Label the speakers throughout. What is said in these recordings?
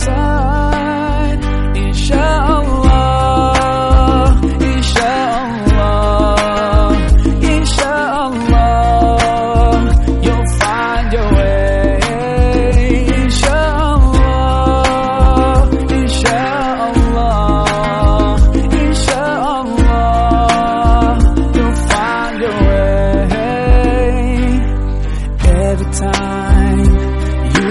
Speaker 1: Side. Inshallah, Inshallah, you'll find your way. Inshallah, Inshallah, Inshallah, you'll find your way. Every time you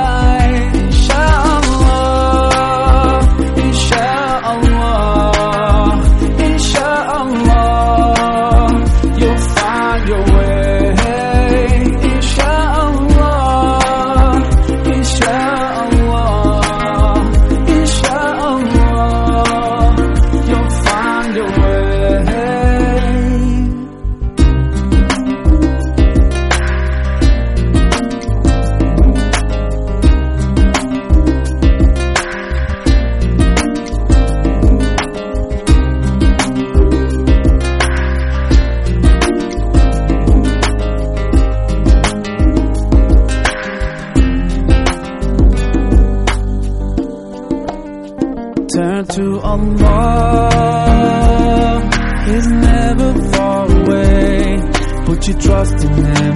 Speaker 1: Your way. To Allah, He's never far away. Put your trust in Him,